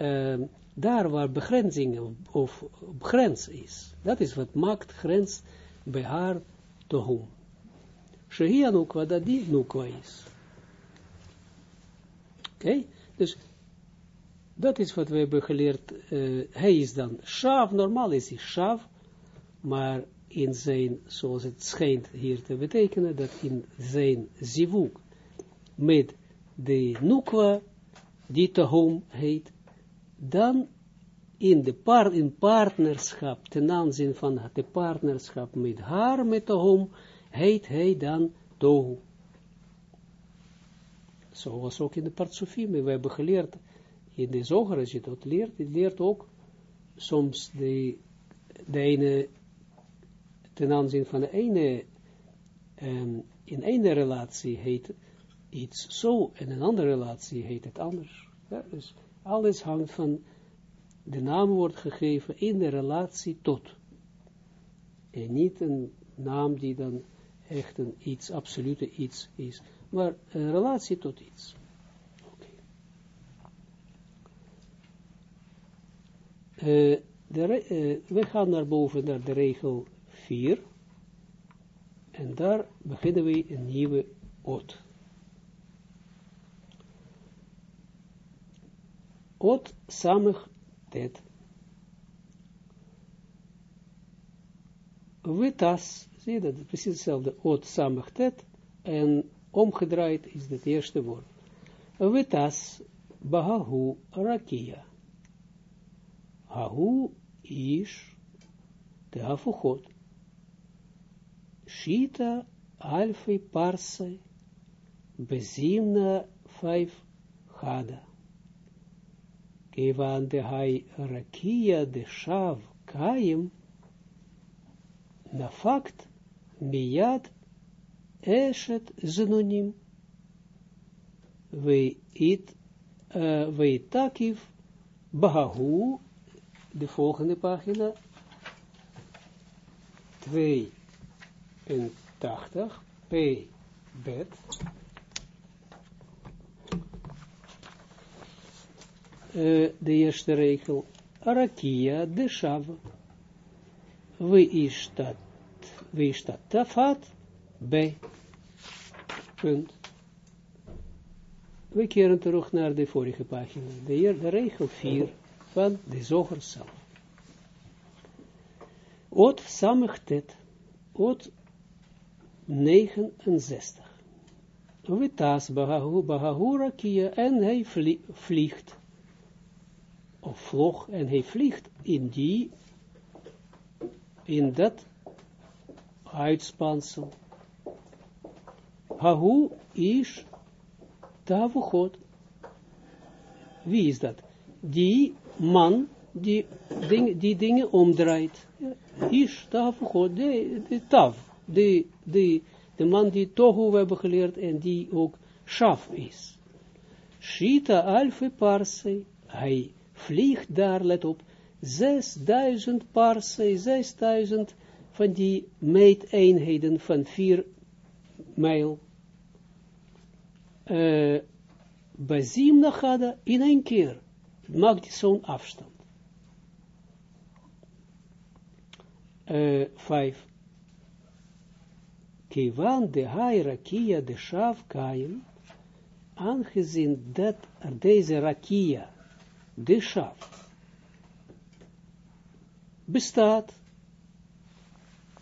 uh, daar waar begrenzing of, of grens is. Dat is wat maakt grens bij haar tohum. Shehia nukwa, dat die nukwa is. Oké, dus dat is wat we hebben geleerd. Uh, hij is dan shav, normaal is hij shav, maar in zijn, zoals het schijnt hier te betekenen, dat in zijn zivuk, met de nukwa, die tahom heet, dan in de par in partnerschap, ten aanzien van de partnerschap met haar, met tahom, heet hij dan tohu. Zoals ook in de partsofie, we hebben geleerd, in de zoger, als je dat leert, je leert ook soms de, de ene, ten aanzien van de ene, um, in ene relatie heet iets zo, en in een andere relatie heet het anders. Dus alles hangt van, de naam wordt gegeven in de relatie tot. En niet een naam die dan echt een iets, absolute iets is, maar een relatie tot iets. Uh, de, uh, we gaan naar boven naar de regel 4 en daar beginnen we een nieuwe ot. Ot samig tet. Vitas, zie je dat, precies hetzelfde, ot samig tet, en omgedraaid is het eerste woord. Vitas, bahahu, rakia. Ahu ish de hafuchot. Shita alfi parse bezimna vijf hada. Kevan de hai rakia de shav kaim nafakt miyad eshet zenonim. We it, uh, we takiv bahu de volgende pagina, 82, P, bed, eh, de eerste regel, Arakia de Shav, we is dat, we is dat? Tafat, B, punt. We keren terug naar de vorige pagina, de, de regel 4 van de zoger zelf. Ot samachtet, ot 69. Vitas bahahura kia en hij vliegt, of vlog, en hij vliegt in die, in dat uitspansel. Hahu is tavuchot. Wie is dat? Die man die, ding, die dingen omdraait. Is tavuchot, de, de tav, de, de, de man die Tohu we hebben geleerd en die ook Shaf is. Shita alfe parse, hij vliegt daar, let op, 6000 parse, 6000 van die meeteenheden van 4 mijl. Uh, Bazim nachada in één keer maakt zo'n afstand. Uh, vijf. Kivan de hai rakia de shav kaim, aangezien dat deze rakia, de shav, bestaat,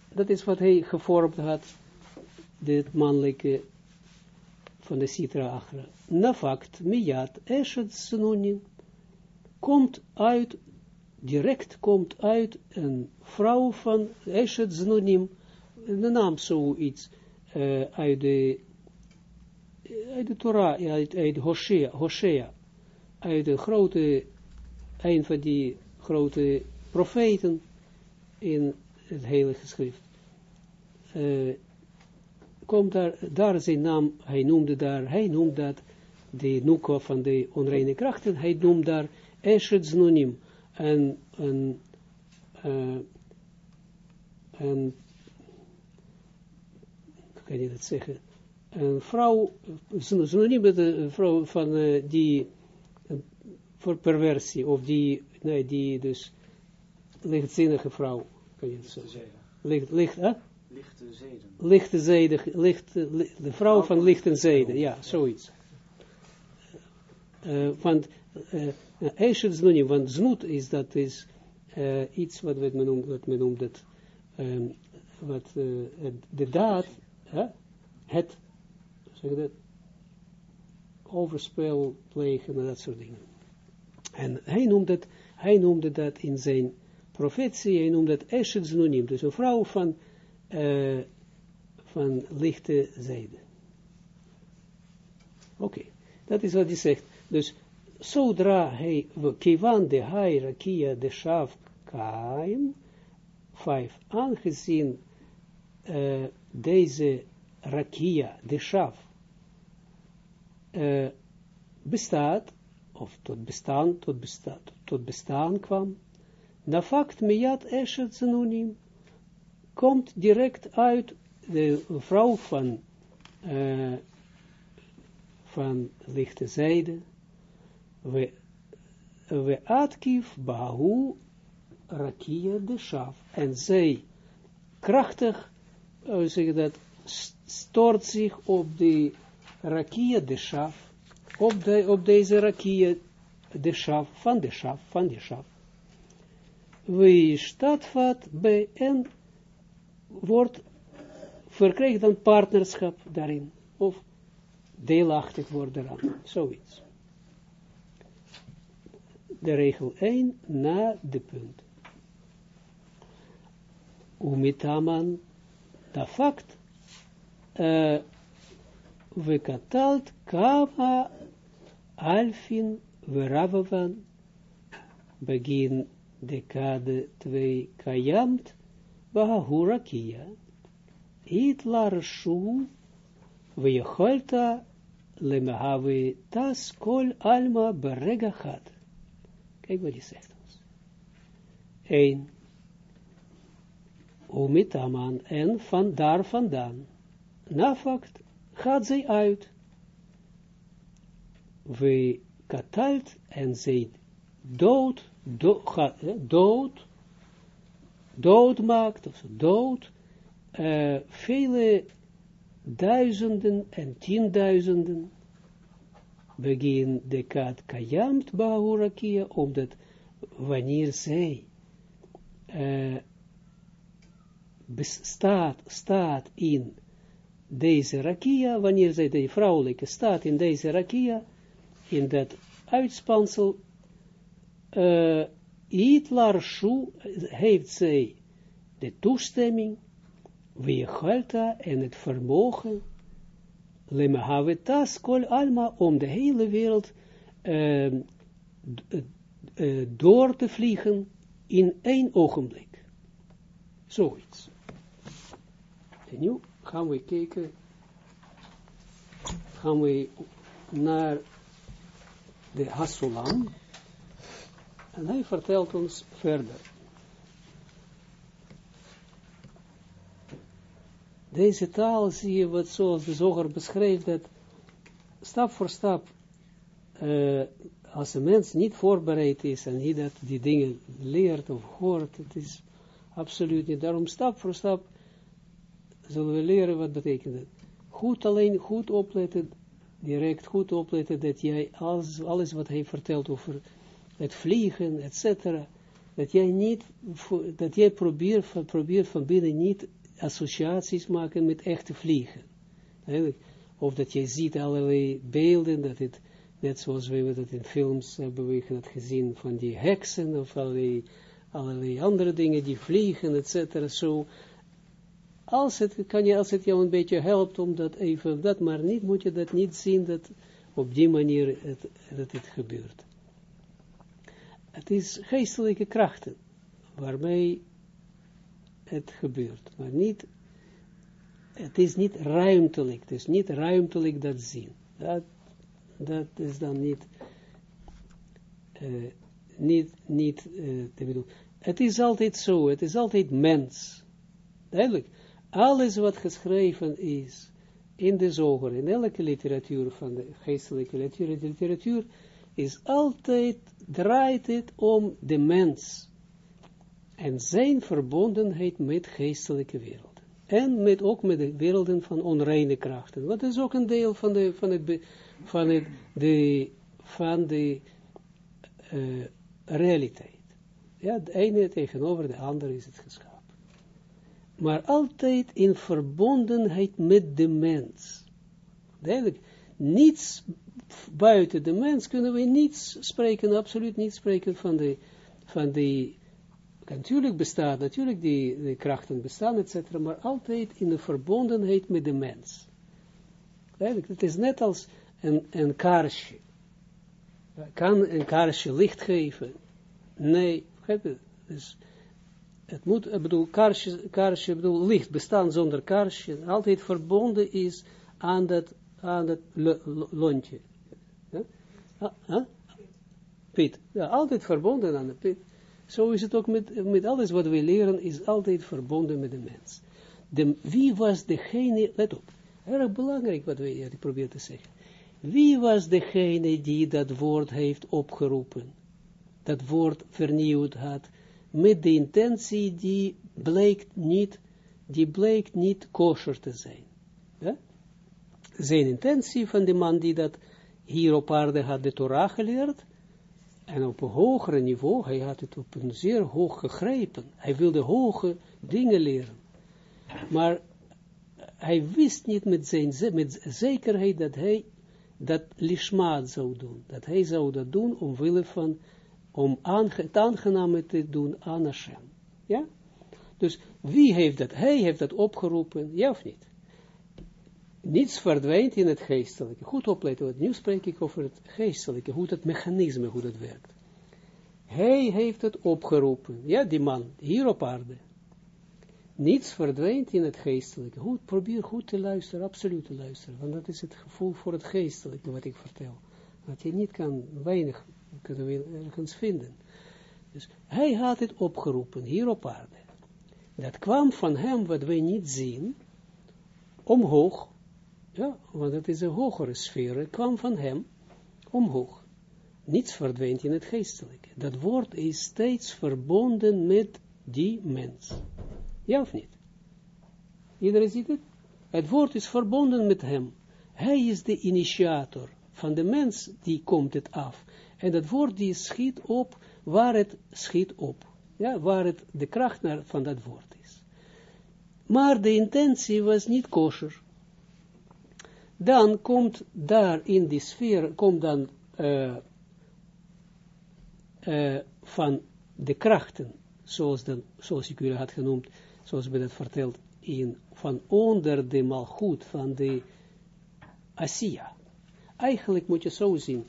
dat is wat hij gevormd had, dit mannelijke van de Sitra Achra. Nafakt, miyat, eshet synonym, komt uit, direct komt uit een vrouw van eshet synonym, de naam zoiets uh, uit de uit de Torah, uit, Hosea, Hosea, uit de grote, een van die grote profeten in het heilige schrift. Uh, komt daar, daar zijn naam, hij noemde daar, hij noemde dat, de Nuka van de onreine krachten, hij noemde daar Eshet Znonim, en, en, uh, en kan je dat zeggen, een vrouw, synoniem met een vrouw van uh, die, voor perversie, of die, nee, die dus, lichtzinnige vrouw, kan je dat zeggen. Licht, licht, hè? Lichte zeden. Lichte zeden, licht, de vrouw van lichte zeden, ja, zoiets. Uh, want, uh, Eshet Znonim, want Znoet is, dat is uh, iets wat men noemt, wat men dat, um, wat uh, de daad, het, zeg dat, overspel plegen en dat soort dingen. En hij noemde dat, hij noemde dat in zijn profetie, hij noemde dat Eshet dus een vrouw van, uh, van lichte zijde. Oké, dat is wat hij zegt. Dus, zodra hij, kivan de hai rakia de shav kaim, vijf, aangezien uh, deze rakia, de shav, uh, bestaat, of tot bestaan, tot bestaan, tot bestaan kwam, na fact miyat eshet zenunim, komt direct uit de vrouw van, uh, van lichte zijde, we, we atkiv bahu rakia de shav, en zij krachtig, uh, zeg dat, stort zich op de rakia de shaf, op, de, op deze rakia de shaf, van de shaf, van de shaf. We stadvat bij en wordt, verkrijgt dan partnerschap daarin, of deelachtig wordt eraan, zoiets De regel 1 na de punt. Umitaman, de fact, uh, we katalt kama alfin veravavan begin decade 2 kayamt bahahurakia it larshu ויכולת למהווה tas kol alma berega gaat. Kijk wat hij zegt ons. 1. Umitaman en van daar vandaan. Nafakt gaat zij uit. We katalt en zij dood, dood, dood maakt, of dood, uh, vele duizenden en tienduizenden, begin de kat kajamt bahurakia, omdat wanneer zij uh, bestaat, staat in deze rakia, wanneer zij de vrouwelijke staat in deze rakia, in dat uitspansel, uh, Itlarshu heeft zij de toestemming, wie halta en het vermogen, lemehavetas kol alma, om de hele wereld uh, door te vliegen in één ogenblik. Zoiets. En nu gaan we kijken, gaan we naar de Hasulam, en hij vertelt ons verder. Deze taal zie je wat zoals de zoger beschreef, dat stap voor stap, uh, als een mens niet voorbereid is en niet dat die dingen leert of hoort, het is absoluut niet. Daarom stap voor stap zullen we leren wat betekent. Goed alleen, goed opletten, direct goed opletten dat jij alles, wat hij vertelt over het vliegen, etc. Dat jij niet, dat jij probeert, probeert van binnen niet associaties maken met echte vliegen. Of dat jij ziet allerlei beelden, dat het, net zoals we dat in films hebben we dat gezien van die heksen, of allerlei, andere dingen die vliegen, etc. Zo, als het, kan je, als het jou een beetje helpt om dat even, dat maar niet, moet je dat niet zien, dat op die manier het, dat het gebeurt. Het is geestelijke krachten waarmee het gebeurt, maar niet, het is niet ruimtelijk, het is niet ruimtelijk dat zien. Dat, dat is dan niet, uh, niet, niet te bedoelen. Het is altijd zo, het is altijd mens. Duidelijk, alles wat geschreven is in de zoger, in elke literatuur van de geestelijke literatuur, literatuur is altijd, draait het om de mens en zijn verbondenheid met geestelijke wereld. En met, ook met de werelden van onreine krachten. Wat is ook een deel van de, van het, van het, de, van de uh, realiteit. Ja, de ene tegenover de andere is het geschapen. Maar altijd in verbondenheid met de mens. Niets buiten de mens kunnen we niets spreken, absoluut niet spreken van de, van die, natuurlijk bestaat, natuurlijk die, krachten bestaan, etc., maar altijd in de verbondenheid met de mens. Het is net als een, kaarsje. Kan een kaarsje licht geven? Nee, dus het moet, ik bedoel, kaarsje, kaarsje, bedoel, licht bestaan zonder kaarsje, altijd verbonden is aan dat, aan lontje. Ja? Pit. Ja, altijd verbonden aan de pit. Zo is het ook met, met alles wat we leren, is altijd verbonden met de mens. De, wie was degene, let op, erg belangrijk wat we hier proberen te zeggen. Wie was degene die dat woord heeft opgeroepen? Dat woord vernieuwd had, met de intentie die bleek niet, die bleek niet kosher te zijn. Ja? Zijn intentie van de man die dat hier op aarde had de Torah geleerd, en op een hoger niveau, hij had het op een zeer hoog gegrepen. Hij wilde hoge dingen leren. Maar hij wist niet met, zekerheid dat hij dat lishmaat zou doen. Dat hij zou dat doen omwille van, om het aangename te doen aan Hashem. Ja? Dus wie heeft dat? Hij heeft dat opgeroepen, ja of niet? Niets verdwijnt in het geestelijke. Goed opletten, want nu spreek ik over het geestelijke, hoe het mechanisme, hoe dat werkt. Hij heeft het opgeroepen, ja, die man, hier op aarde. Niets verdwijnt in het geestelijke. Goed, probeer goed te luisteren, absoluut te luisteren, want dat is het gevoel voor het geestelijke wat ik vertel. Dat je niet kan, weinig kunnen we ergens vinden. Dus hij had het opgeroepen, hier op aarde. Dat kwam van hem, wat wij niet zien, omhoog, ja, want het is een hogere sfeer, het kwam van hem omhoog. niets verdwijnt in het geestelijke. Dat woord is steeds verbonden met die mens. Ja of niet? Iedereen ziet het? Het woord is verbonden met hem. Hij is de initiator van de mens, die komt het af. En dat woord die schiet op, waar het schiet op. Ja, waar het de kracht naar, van dat woord is. Maar de intentie was niet kosher. Dan komt daar in die sfeer, komt dan uh, uh, van de krachten, zoals, dan, zoals ik jullie had genoemd, zoals we dat verteld, in, van onder de malgoed, van de Asia. Eigenlijk moet je zo zien,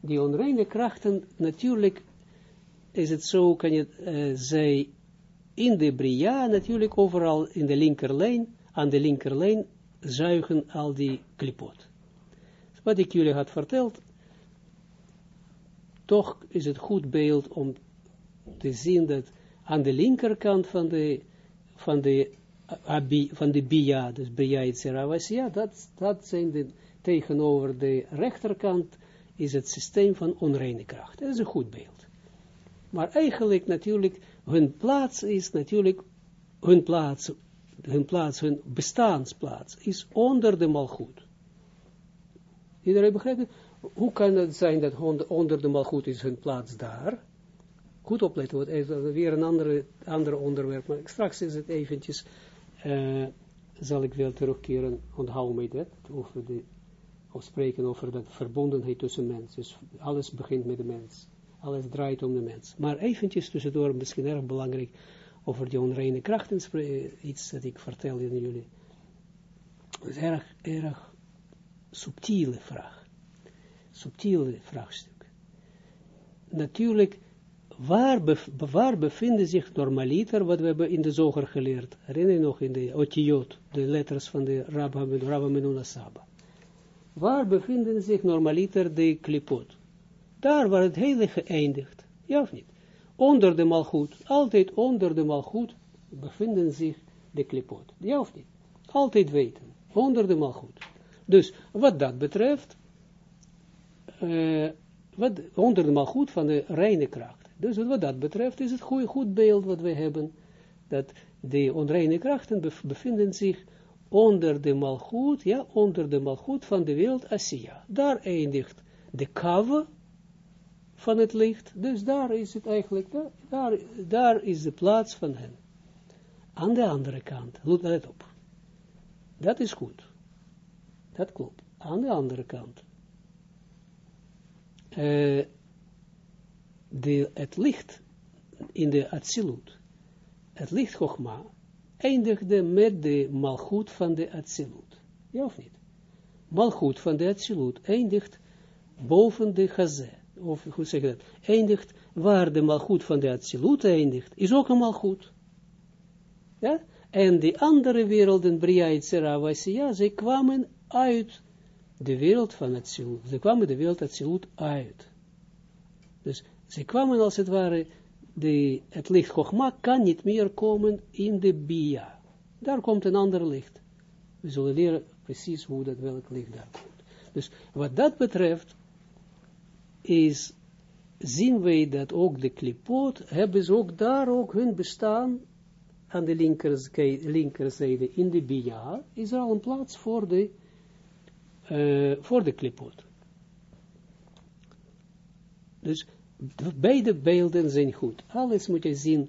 die onreine krachten, natuurlijk is het zo, kan je uh, zij in de Bria, natuurlijk overal in de linkerlijn, aan de linkerlijn, zuigen al die klipot. Wat ik jullie had verteld, toch is het goed beeld om te zien dat aan de linkerkant van de, van de, abi, van de bia, dus bia ja, dat, dat zijn de, tegenover de rechterkant is het systeem van onreine kracht. Dat is een goed beeld. Maar eigenlijk natuurlijk, hun plaats is natuurlijk, hun plaats, hun plaats, hun bestaansplaats is onder de malgoed. Iedereen begrijpt het? Hoe kan het zijn dat onder de malgoed is hun plaats daar? Goed opletten, want is weer een andere, andere onderwerp, maar straks is het eventjes, uh, zal ik wel terugkeren, onthouden mij dat, over de, of spreken over dat verbondenheid tussen mensen. Dus alles begint met de mens. Alles draait om de mens. Maar eventjes tussendoor, misschien erg belangrijk, over die onreine krachten, iets dat ik vertel aan jullie. Het is erg, erg subtiele vraag subtiele vraagstuk. Natuurlijk, waar, waar bevinden zich normaliter, wat we hebben in de zoger geleerd, herinner je nog in de otiot, de letters van de Rabba Menuna Saba. Waar bevinden zich normaliter de klipot? Daar waar het heilige eindigt, ja of niet? Onder de malgoed, altijd onder de malgoed bevinden zich de klipot, ja of niet? Altijd weten, onder de malgoed. Dus wat dat betreft, uh, wat, onder de goed van de reine kracht. Dus wat dat betreft is het goed, goed beeld wat we hebben, dat de onreine krachten bevinden zich onder de malgoed, ja, onder de malgoed van de wereld Asia. Daar eindigt de kave van het licht, dus daar is het eigenlijk, daar, daar is de plaats van hen. Aan de andere kant, let op, dat is goed, dat klopt. Aan de andere kant, uh, de, het licht in de Atsilut, het licht Chogma, eindigde met de malgoed van de Atsilut. Ja of niet? Malgoed van de Atsilut eindigt boven de Chazé. Of hoe zeg je dat? Eindigt waar de malgoed van de Atsilut eindigt, is ook een malgoed. Ja? En die andere werelden, Bria, Itzera, ja, zij kwamen uit de wereld van het zilut. Ze kwamen de wereld het zilut uit. Dus ze kwamen als het ware, de, het licht Chogma kan niet meer komen in de Bia. Daar komt een ander licht. We zullen leren precies hoe dat welk licht daar komt. Dus wat dat betreft, is, zien wij dat ook de klipot, hebben ze ook daar ook hun bestaan, aan de linkerzijde in de Bia, is er al een plaats voor de uh, voor de. Dus beide beelden zijn goed. Alles moet je zien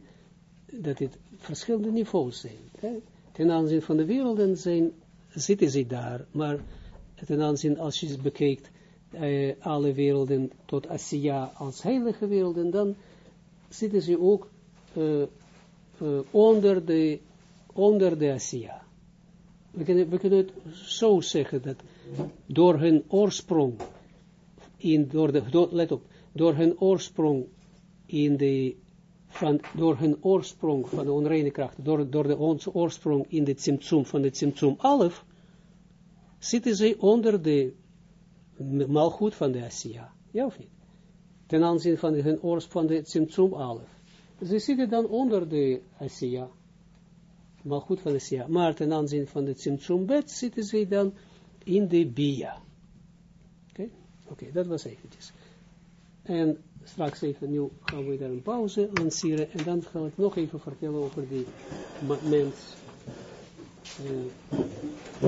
dat het verschillende niveaus zijn. Hè? Ten aanzien van de werelden zijn, zitten ze daar, maar ten aanzien als je bekijkt uh, alle werelden tot Asia als heilige werelden, dan zitten ze ook uh, onder, de, onder de Asia. We kunnen, we kunnen het zo zeggen dat door hun oorsprong, in, door de, door, let op, door hun oorsprong in de, van, door hun oorsprong van de onreine kracht, door, door de onze oorsprong in de Tsimtsum, van de Tsimtsum Alef, zitten zij onder de malgoed van de Asia. Ja of niet? Ten aanzien van hun oorsprong van de Tsimtsum Alef. Ze zitten dan onder de Asia. Malgoed van de Asia. Maar ten aanzien van de Tsimtsum Bet zitten zij dan in de Bia. Oké, okay? dat was eventjes. En straks even, nu gaan we daar een pauze lanceren. En dan ga ik nog even vertellen over die mens. Uh,